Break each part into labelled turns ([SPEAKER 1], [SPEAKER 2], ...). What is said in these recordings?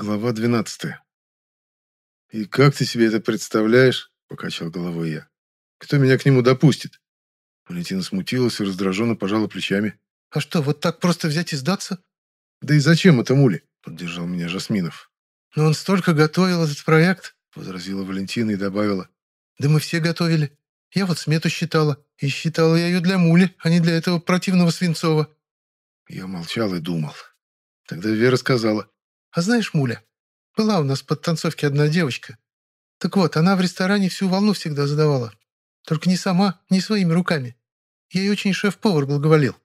[SPEAKER 1] Глава 12. «И как ты себе это представляешь?» – покачал головой я. «Кто меня к нему допустит?» Валентина смутилась и раздраженно пожала плечами.
[SPEAKER 2] «А что, вот так просто взять и сдаться?»
[SPEAKER 1] «Да и зачем это Муле?» – поддержал меня Жасминов.
[SPEAKER 2] «Но он столько готовил этот проект», –
[SPEAKER 1] возразила Валентина и добавила.
[SPEAKER 2] «Да мы все готовили. Я вот смету считала. И считала я ее для Мули, а не для этого противного Свинцова».
[SPEAKER 1] Я молчал и думал. Тогда Вера сказала.
[SPEAKER 2] А знаешь, Муля, была у нас под танцовки одна девочка. Так вот, она в ресторане всю волну всегда задавала. Только не сама, не своими руками. Ей очень шеф-повар благоволил.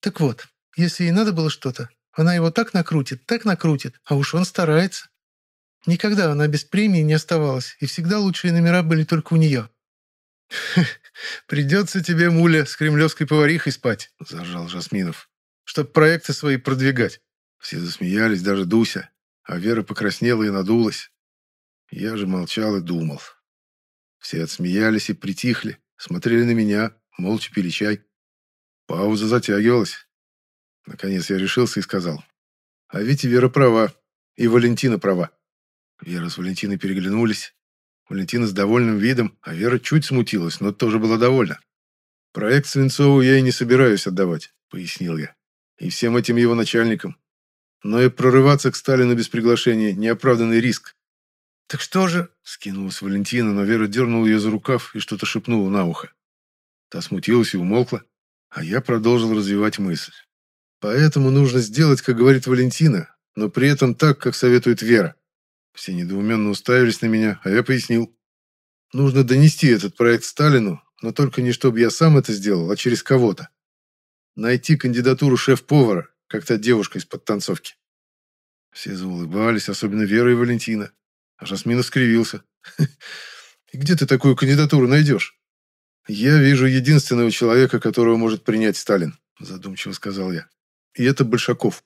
[SPEAKER 2] Так вот, если ей надо было что-то, она его так накрутит, так накрутит, а уж он старается. Никогда она без премии не оставалась, и всегда лучшие номера были только у нее.
[SPEAKER 1] «Придется тебе, Муля, с кремлевской поварихой спать», – заржал Жасминов, «чтоб проекты свои продвигать». Все засмеялись, даже Дуся, а Вера покраснела и надулась. Я же молчал и думал. Все отсмеялись и притихли, смотрели на меня, молча пили чай. Пауза затягивалась. Наконец я решился и сказал. А ведь Вера права, и Валентина права. Вера с Валентиной переглянулись. Валентина с довольным видом, а Вера чуть смутилась, но тоже была довольна. «Проект Свинцову я и не собираюсь отдавать», — пояснил я. «И всем этим его начальникам. Но и прорываться к Сталину без приглашения – неоправданный риск.
[SPEAKER 2] «Так что же?»
[SPEAKER 1] – скинулась Валентина, но Вера дернула ее за рукав и что-то шепнула на ухо. Та смутилась и умолкла, а я продолжил развивать мысль. Поэтому нужно сделать, как говорит Валентина, но при этом так, как советует Вера. Все недоуменно уставились на меня, а я пояснил. Нужно донести этот проект Сталину, но только не чтобы я сам это сделал, а через кого-то. Найти кандидатуру шеф-повара, как та девушка из подтанцовки. Все заулыбались, особенно Вера и Валентина. А Жасмина скривился. «И где ты такую кандидатуру найдешь?» «Я вижу единственного человека, которого может принять Сталин», задумчиво сказал я. «И это Большаков».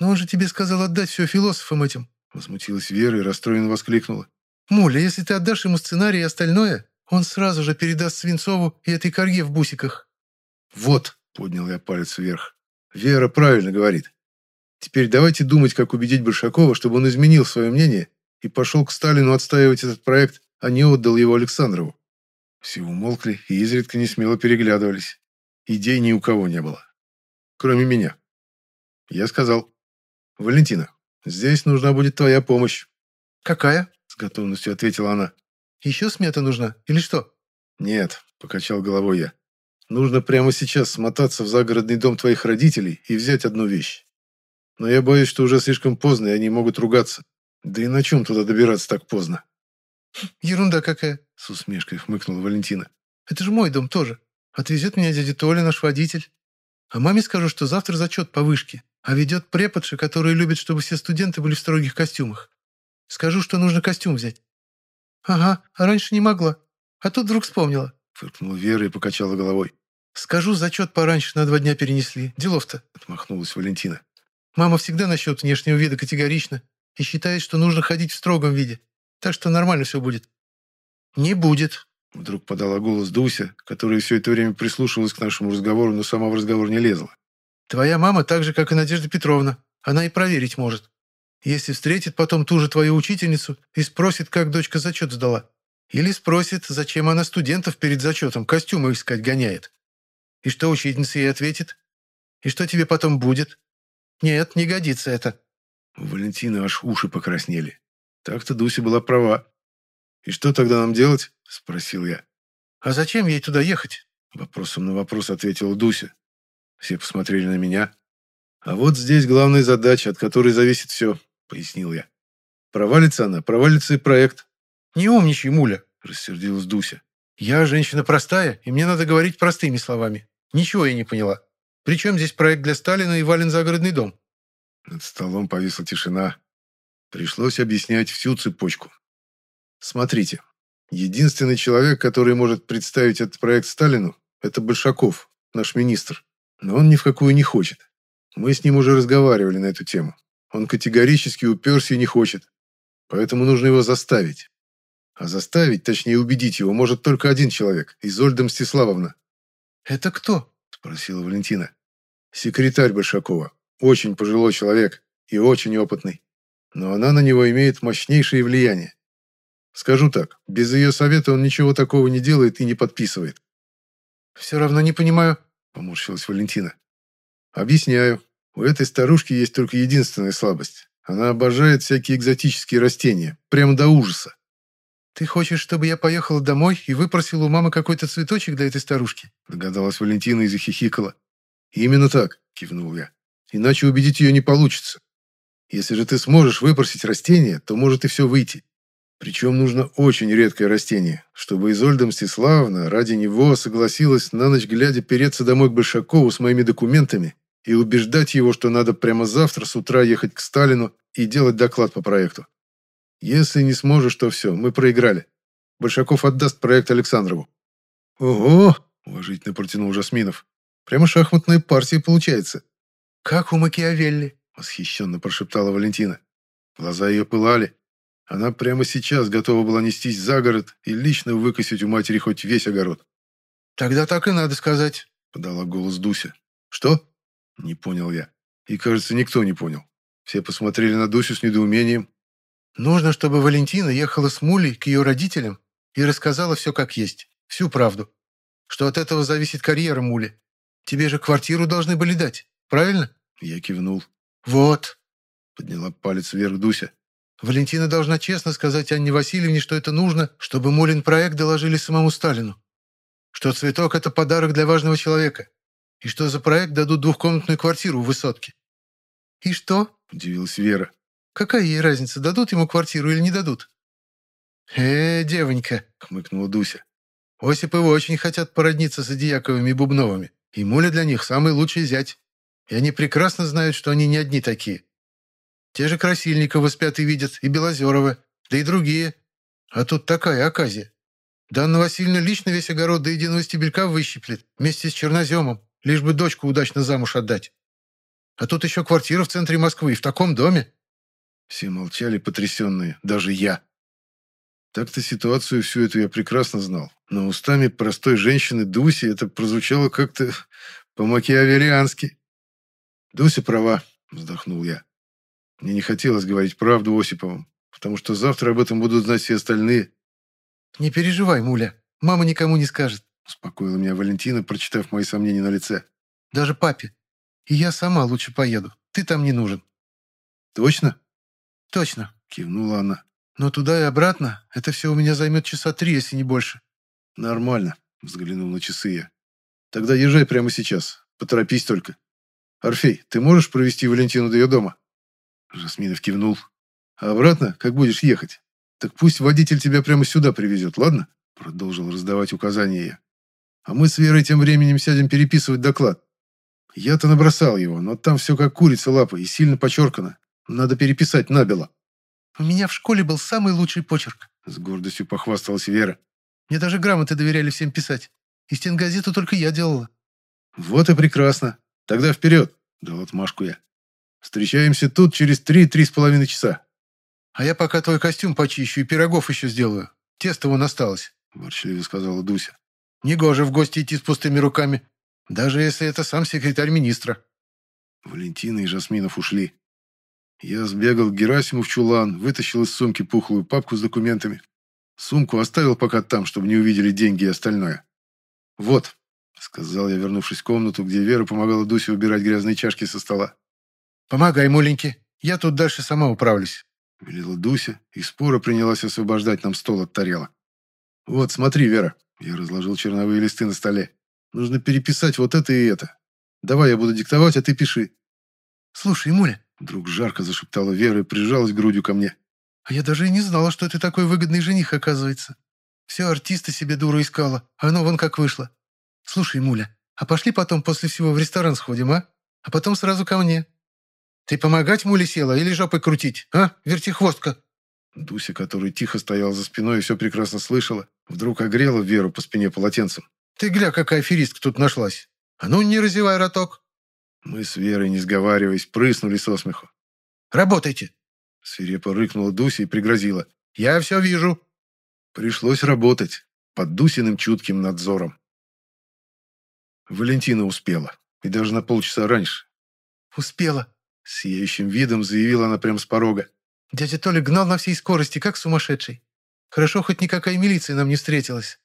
[SPEAKER 2] «Но он же тебе сказал отдать все философам этим»,
[SPEAKER 1] возмутилась Вера и расстроенно воскликнула.
[SPEAKER 2] «Муля, если ты отдашь ему сценарий и остальное, он сразу же передаст Свинцову и этой корге в бусиках».
[SPEAKER 1] «Вот», — поднял я палец вверх, Вера правильно говорит. Теперь давайте думать, как убедить Большакова, чтобы он изменил свое мнение и пошел к Сталину отстаивать этот проект, а не отдал его Александрову. Все умолкли и изредка не смело переглядывались. Идей ни у кого не было. Кроме меня. Я сказал, «Валентина, здесь нужна будет твоя помощь».
[SPEAKER 2] «Какая?»
[SPEAKER 1] – с готовностью ответила она.
[SPEAKER 2] «Еще смета нужна? Или что?»
[SPEAKER 1] «Нет», – покачал головой я. Нужно прямо сейчас смотаться в загородный дом твоих родителей и взять одну вещь. Но я боюсь, что уже слишком поздно, и они могут ругаться. Да и на чем туда добираться так поздно?»
[SPEAKER 2] «Ерунда какая!»
[SPEAKER 1] — с усмешкой хмыкнула Валентина.
[SPEAKER 2] «Это же мой дом тоже. Отвезет меня дядя Толя, наш водитель. А маме скажу, что завтра зачет по вышке, а ведет преподша, которая любит, чтобы все студенты были в строгих костюмах. Скажу, что нужно костюм взять». «Ага, а раньше не могла. А тут вдруг вспомнила.
[SPEAKER 1] Фыркнула Вера и покачала головой.
[SPEAKER 2] «Скажу, зачет пораньше на два дня перенесли. Делов-то», —
[SPEAKER 1] отмахнулась Валентина.
[SPEAKER 2] «Мама всегда насчет внешнего вида категорична и считает, что нужно ходить в строгом виде. Так что нормально все будет». «Не будет», —
[SPEAKER 1] вдруг подала голос Дуся, которая все это время прислушивалась к нашему разговору, но сама в разговор не лезла.
[SPEAKER 2] «Твоя мама так же, как и Надежда Петровна. Она и проверить может. Если встретит потом ту же твою учительницу и спросит, как дочка зачет сдала, или спросит, зачем она студентов перед зачетом костюмы искать гоняет. И что учительница ей ответит? И что тебе потом будет? Нет, не годится это.
[SPEAKER 1] У Валентины аж уши покраснели. Так-то Дуся была права. «И что тогда нам делать?» – спросил я.
[SPEAKER 2] «А зачем ей туда ехать?»
[SPEAKER 1] Вопросом на вопрос ответила Дуся. Все посмотрели на меня. «А вот здесь главная задача, от которой зависит все», – пояснил я. «Провалится она, провалится и проект.
[SPEAKER 2] «Не умничай, Муля», –
[SPEAKER 1] рассердилась Дуся.
[SPEAKER 2] «Я женщина простая, и мне надо говорить простыми словами. Ничего я не поняла. Причем здесь проект для Сталина и Вален загородный дом?»
[SPEAKER 1] Над столом повисла тишина. Пришлось объяснять всю цепочку. Смотрите, единственный человек, который может представить этот проект Сталину, это Большаков, наш министр. Но он ни в какую не хочет. Мы с ним уже разговаривали на эту тему. Он категорически уперся и не хочет. Поэтому нужно его заставить. А заставить, точнее убедить его, может только один человек – Изольда Мстиславовна.
[SPEAKER 2] «Это кто?»
[SPEAKER 1] – спросила Валентина. «Секретарь Большакова. Очень пожилой человек и очень опытный. но она на него имеет мощнейшее влияние. Скажу так, без ее совета он ничего такого не делает и не подписывает.
[SPEAKER 2] «Все равно не понимаю», —
[SPEAKER 1] поморщилась Валентина. «Объясняю. У этой старушки есть только единственная слабость. Она обожает всякие экзотические растения, прямо до ужаса.
[SPEAKER 2] «Ты хочешь, чтобы я поехала домой и выпросила у мамы какой-то цветочек для этой старушки?»
[SPEAKER 1] Догадалась Валентина и захихикала. «Именно так», — кивнул я. «Иначе убедить ее не получится. Если же ты сможешь выпросить растение, то может и все выйти. Причем нужно очень редкое растение, чтобы Изольда Мстиславовна ради него согласилась на ночь глядя переться домой к Большакову с моими документами и убеждать его, что надо прямо завтра с утра ехать к Сталину и делать доклад по проекту. Если не сможешь, то все, мы проиграли. Большаков отдаст проект Александрову». «Ого!» – уважительно протянул Жасминов. «Прямо шахматная партия получается».
[SPEAKER 2] «Как у Макиавелли», –
[SPEAKER 1] восхищенно прошептала Валентина. Глаза ее пылали. Она прямо сейчас готова была нестись за город и лично выкосить у матери хоть весь огород.
[SPEAKER 2] «Тогда так и надо сказать», –
[SPEAKER 1] подала голос Дуся. «Что?» – не понял я. И, кажется, никто не понял. Все посмотрели на Дусю с недоумением,
[SPEAKER 2] Нужно, чтобы Валентина ехала с Мулей к ее родителям и рассказала все как есть, всю правду. Что от этого зависит карьера Мули. Тебе же квартиру должны были дать, правильно?
[SPEAKER 1] Я кивнул.
[SPEAKER 2] Вот.
[SPEAKER 1] Подняла палец вверх Дуся.
[SPEAKER 2] Валентина должна честно сказать Анне Васильевне, что это нужно, чтобы Мулин проект доложили самому Сталину. Что цветок – это подарок для важного человека. И что за проект дадут двухкомнатную квартиру в высотке. «И что?»
[SPEAKER 1] – удивилась Вера.
[SPEAKER 2] Какая ей разница, дадут ему квартиру или не дадут? «Э, девонька», — хмыкнула Дуся. «Осиповы очень хотят породниться с Адияковыми и Бубновыми, и Муля для них самый лучший зять. И они прекрасно знают, что они не одни такие. Те же Красильникова спят и видят, и Белозерова, да и другие. А тут такая оказия. Данна Васильевна лично весь огород до единого стебелька выщиплет, вместе с черноземом, лишь бы дочку удачно замуж отдать. А тут еще квартира в центре Москвы, в таком доме.
[SPEAKER 1] Все молчали, потрясенные, даже я. Так-то ситуацию всю эту я прекрасно знал, но устами простой женщины Дуси это прозвучало как-то по-макиавелиански. «Дуся права», — вздохнул я. Мне не хотелось говорить правду Осиповым, потому что завтра об этом будут знать все остальные.
[SPEAKER 2] «Не переживай, Муля, мама никому не скажет», —
[SPEAKER 1] успокоила меня Валентина, прочитав мои сомнения на лице.
[SPEAKER 2] «Даже папе. И я сама лучше поеду. Ты там не нужен».
[SPEAKER 1] «Точно?»
[SPEAKER 2] «Точно», —
[SPEAKER 1] кивнула она.
[SPEAKER 2] «Но туда и обратно это все у меня займет часа три, если не больше».
[SPEAKER 1] «Нормально», — взглянул на часы я. «Тогда езжай прямо сейчас. Поторопись только. Орфей, ты можешь провести Валентину до ее дома?» Жасминов кивнул. «А обратно, как будешь ехать? Так пусть водитель тебя прямо сюда привезет, ладно?» Продолжил раздавать указания я. «А мы с Верой тем временем сядем переписывать доклад. Я-то набросал его, но там все как курица лапа и сильно подчеркано. Надо переписать набело».
[SPEAKER 2] «У меня в школе был самый лучший почерк», —
[SPEAKER 1] с гордостью похвасталась Вера.
[SPEAKER 2] «Мне даже грамоты доверяли всем писать. И стенгазету только я делала».
[SPEAKER 1] «Вот и прекрасно. Тогда вперед», — дал отмашку я. «Встречаемся тут через три-три с половиной часа».
[SPEAKER 2] «А я пока твой костюм почищу и пирогов еще сделаю. Тесто вон осталось», —
[SPEAKER 1] ворчливо сказала Дуся.
[SPEAKER 2] «Негоже в гости идти с пустыми руками, даже если это сам секретарь министра».
[SPEAKER 1] Валентина и Жасминов ушли. Я сбегал к Герасиму в чулан, вытащил из сумки пухлую папку с документами. Сумку оставил пока там, чтобы не увидели деньги и остальное. «Вот», — сказал я, вернувшись в комнату, где Вера помогала Дусе убирать грязные чашки со стола.
[SPEAKER 2] «Помогай, маленький, я тут дальше сама управлюсь», —
[SPEAKER 1] велела Дуся, и спора принялась освобождать нам стол от тарелок. «Вот, смотри, Вера», — я разложил черновые листы на столе. «Нужно переписать вот это и это. Давай я буду диктовать, а ты пиши».
[SPEAKER 2] «Слушай, Муля,
[SPEAKER 1] Вдруг жарко зашептала Вера и прижалась грудью ко мне.
[SPEAKER 2] «А я даже и не знала, что ты такой выгодный жених, оказывается. Все артиста себе дура искала, а оно вон как вышло. Слушай, Муля, а пошли потом после всего в ресторан сходим, а? А потом сразу ко мне. Ты помогать Муле села или жопой крутить, а, вертихвостка?»
[SPEAKER 1] Дуся, который тихо стоял за спиной и все прекрасно слышала, вдруг огрела Веру по спине полотенцем.
[SPEAKER 2] «Ты гля, какая аферистка тут нашлась! А ну, не разевай роток!»
[SPEAKER 1] Мы с Верой, не сговариваясь, прыснули со смеху.
[SPEAKER 2] «Работайте!»
[SPEAKER 1] Свирепо рыкнула Дуся и пригрозила.
[SPEAKER 2] «Я все вижу!»
[SPEAKER 1] Пришлось работать под Дусиным чутким надзором. Валентина успела, и даже на полчаса раньше.
[SPEAKER 2] «Успела!»
[SPEAKER 1] С сияющим видом заявила она прямо с порога.
[SPEAKER 2] Дядя Толя гнал на всей скорости, как сумасшедший. Хорошо, хоть никакая милиция нам не встретилась.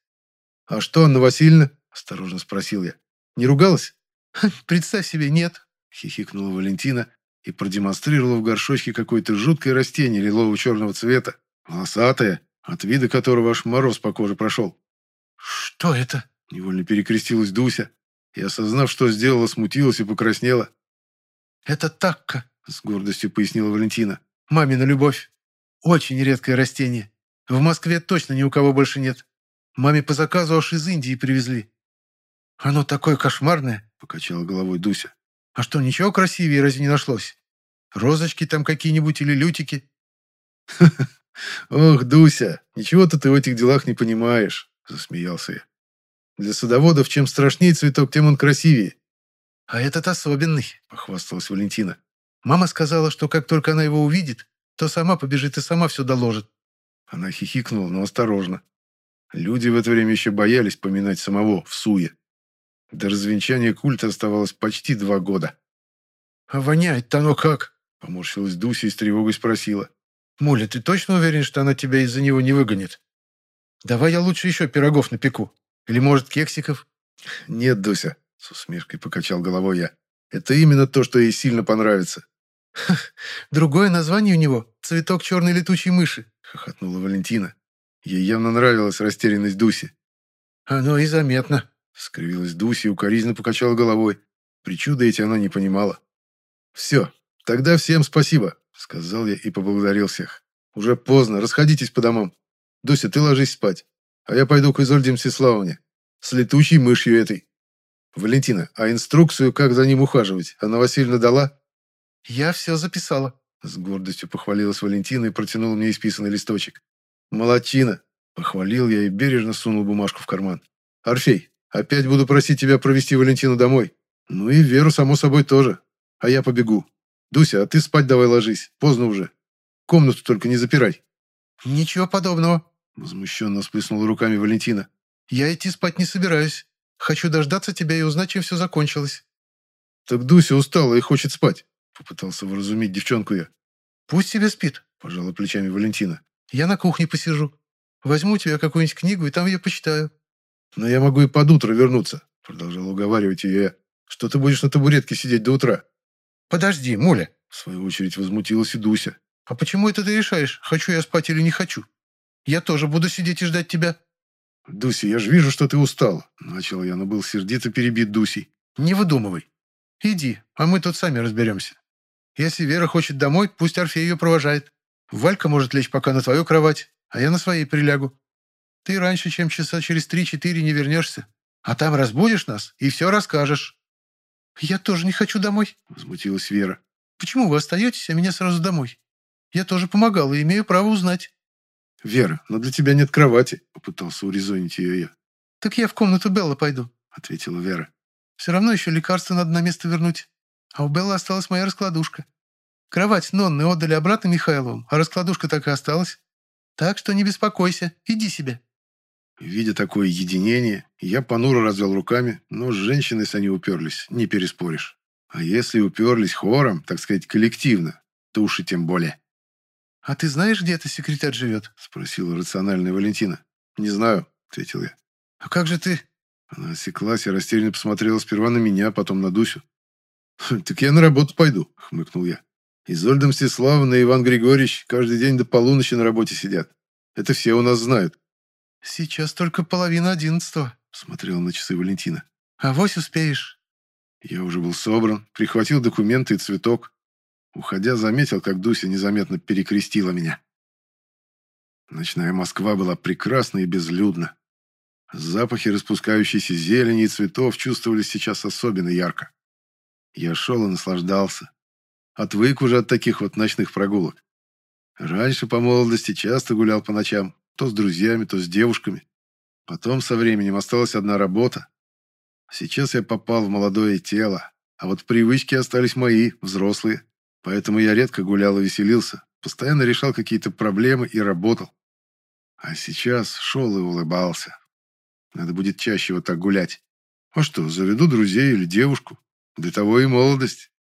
[SPEAKER 1] «А что, Анна Васильевна?» – осторожно спросил я. «Не ругалась?»
[SPEAKER 2] «Представь себе, нет», –
[SPEAKER 1] хихикнула Валентина и продемонстрировала в горшочке какое-то жуткое растение лилово-черного цвета, волосатое, от вида которого аж мороз по коже прошел.
[SPEAKER 2] «Что это?»
[SPEAKER 1] – невольно перекрестилась Дуся и, осознав, что сделала, смутилась и покраснела.
[SPEAKER 2] «Это такка», –
[SPEAKER 1] с гордостью пояснила Валентина.
[SPEAKER 2] «Мамина любовь. Очень редкое растение. В Москве точно ни у кого больше нет. Маме по заказу аж из Индии привезли. Оно такое кошмарное, покачала головой Дуся. А что, ничего красивее разве не нашлось? Розочки там какие-нибудь или лютики?
[SPEAKER 1] Ох, Дуся, ничего-то ты в этих делах не понимаешь, засмеялся я. Для садоводов чем страшнее цветок, тем он красивее.
[SPEAKER 2] А этот особенный, похвасталась Валентина. Мама сказала, что как только она его увидит, то сама побежит и сама все доложит.
[SPEAKER 1] Она хихикнула, но осторожно. Люди в это время еще боялись поминать самого в суе. До развенчания культа оставалось почти два года.
[SPEAKER 2] «А воняет-то оно как?»
[SPEAKER 1] — поморщилась Дуся и с тревогой спросила.
[SPEAKER 2] «Муля, ты точно уверен, что она тебя из-за него не выгонит? Давай я лучше еще пирогов напеку. Или, может, кексиков?»
[SPEAKER 1] «Нет, Дуся», — с усмешкой покачал головой я. «Это именно то, что ей сильно понравится».
[SPEAKER 2] «Другое название у него — цветок черной летучей мыши»,
[SPEAKER 1] хохотнула Валентина. Ей явно нравилась растерянность Дуси.
[SPEAKER 2] «Оно и заметно», —
[SPEAKER 1] скривилась Дуся и укоризненно покачала головой. Причуды эти она не понимала. «Все, тогда всем спасибо», — сказал я и поблагодарил всех. «Уже поздно, расходитесь по домам. Дуся, ты ложись спать, а я пойду к Изольде Мстиславовне с летучей мышью этой. Валентина, а инструкцию, как за ним ухаживать, Анна Васильевна дала?»
[SPEAKER 2] «Я все записала»,
[SPEAKER 1] с гордостью похвалилась Валентина и протянула мне исписанный листочек. «Молодчина!» – похвалил я и бережно сунул бумажку в карман. «Орфей, опять буду просить тебя провести Валентину домой. Ну и Веру, само собой, тоже. А я побегу. Дуся, а ты спать давай ложись, поздно уже. Комнату только не запирай».
[SPEAKER 2] «Ничего подобного», –
[SPEAKER 1] возмущенно сплеснула руками Валентина.
[SPEAKER 2] «Я идти спать не собираюсь. Хочу дождаться тебя и узнать, чем все закончилось».
[SPEAKER 1] «Так Дуся устала и хочет спать. Попытался вразумить девчонку я.
[SPEAKER 2] «Пусть себе спит», – пожала плечами Валентина. «Я на кухне посижу. Возьму у тебя какую-нибудь книгу, и там я почитаю».
[SPEAKER 1] «Но я могу и под утро вернуться», – продолжал уговаривать ее я. «Что ты будешь на табуретке сидеть до утра?»
[SPEAKER 2] «Подожди, Муля», –
[SPEAKER 1] в свою очередь возмутилась и Дуся.
[SPEAKER 2] «А почему это ты решаешь, хочу я спать или не хочу? Я тоже буду сидеть и ждать тебя».
[SPEAKER 1] «Дуся, я же вижу, что ты устала», – начал я, но был сердито перебит Дусей.
[SPEAKER 2] «Не выдумывай. Иди, а мы тут сами разберемся». Если Вера хочет домой, пусть Орфей ее провожает. Валька может лечь пока на твою кровать, а я на своей прилягу. Ты раньше, чем часа через три-четыре не вернешься. А там разбудишь нас и все расскажешь». «Я тоже не хочу домой», — возмутилась Вера. «Почему вы остаетесь, а меня сразу домой? Я тоже помогала и имею право узнать».
[SPEAKER 1] «Вера, но для тебя нет кровати», — попытался урезонить ее я.
[SPEAKER 2] «Так я в комнату Белла пойду», — ответила Вера. «Все равно еще лекарство надо на место вернуть. А у Беллы осталась моя раскладушка. Кровать Нонны отдали обратно Михайловым, а раскладушка так и осталась. Так что не беспокойся, иди себе».
[SPEAKER 1] Видя такое единение, я понуро развел руками, но с женщиной с они уперлись, не переспоришь. А если уперлись хором, так сказать, коллективно, то уж и тем более.
[SPEAKER 2] «А ты знаешь, где эта секретарь живет?»
[SPEAKER 1] – спросила рациональная Валентина. «Не знаю», – ответил я.
[SPEAKER 2] «А как же ты?»
[SPEAKER 1] Она осеклась и растерянно посмотрела сперва на меня, потом на Дусю. «Так я на работу пойду», — хмыкнул я. «Изольда Мстиславовна и Иван Григорьевич каждый день до полуночи на работе сидят. Это все у нас знают».
[SPEAKER 2] «Сейчас только половина одиннадцатого», — смотрела на часы Валентина. «А вось успеешь».
[SPEAKER 1] Я уже был собран, прихватил документы и цветок. Уходя, заметил, как Дуся незаметно перекрестила меня. Ночная Москва была прекрасна и безлюдна. Запахи распускающейся зелени и цветов чувствовались сейчас особенно ярко. Я шел и наслаждался. Отвык уже от таких вот ночных прогулок. Раньше по молодости часто гулял по ночам, то с друзьями, то с девушками. Потом со временем осталась одна работа. Сейчас я попал в молодое тело, а вот привычки остались мои, взрослые. Поэтому я редко гулял и веселился, постоянно решал какие-то проблемы и работал. А сейчас шел и улыбался. Надо будет чаще вот так гулять. А что, заведу друзей или девушку, для того и молодость.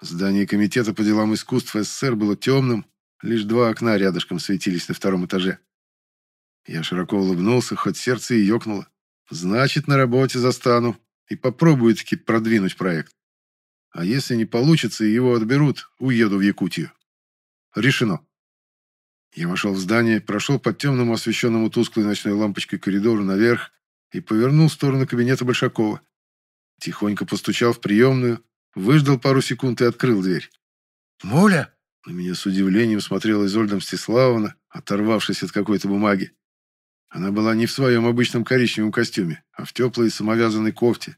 [SPEAKER 1] Здание комитета по делам искусств СССР было темным, лишь два окна рядышком светились на втором этаже. Я широко улыбнулся, хоть сердце и ёкнуло. Значит, на работе застану и попробую таки продвинуть проект. А если не получится и его отберут, уеду в Якутию. Решено. Я вошел в здание, прошел по темному освещенному тусклой ночной лампочкой коридору наверх и повернул в сторону кабинета Большакова. Тихонько постучал в приемную, выждал пару секунд и открыл дверь.
[SPEAKER 2] «Муля!»
[SPEAKER 1] На меня с удивлением смотрела Изольда Мстиславовна, оторвавшись от какой-то бумаги. Она была не в своем обычном коричневом костюме, а в теплой самовязанной кофте.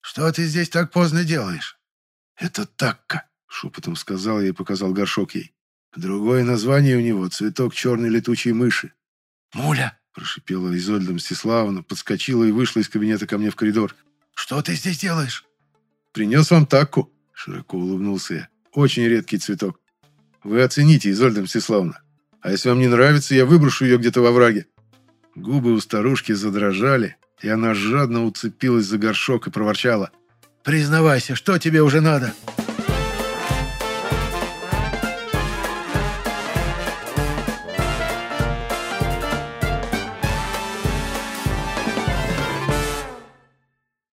[SPEAKER 2] «Что ты здесь так поздно делаешь?»
[SPEAKER 1] «Это такка», — шепотом сказал я и показал горшок ей. Другое название у него — цветок черной летучей мыши.
[SPEAKER 2] «Муля!»
[SPEAKER 1] — прошипела Изольда Мстиславовна, подскочила и вышла из кабинета ко мне в коридор.
[SPEAKER 2] «Что ты здесь делаешь?»
[SPEAKER 1] «Принес вам такку», — широко улыбнулся я. «Очень редкий цветок. Вы оцените, Изольда Мстиславовна. А если вам не нравится, я выброшу ее где-то во враге». Губы у старушки задрожали, и она жадно уцепилась за горшок и проворчала.
[SPEAKER 2] «Признавайся, что тебе уже надо?»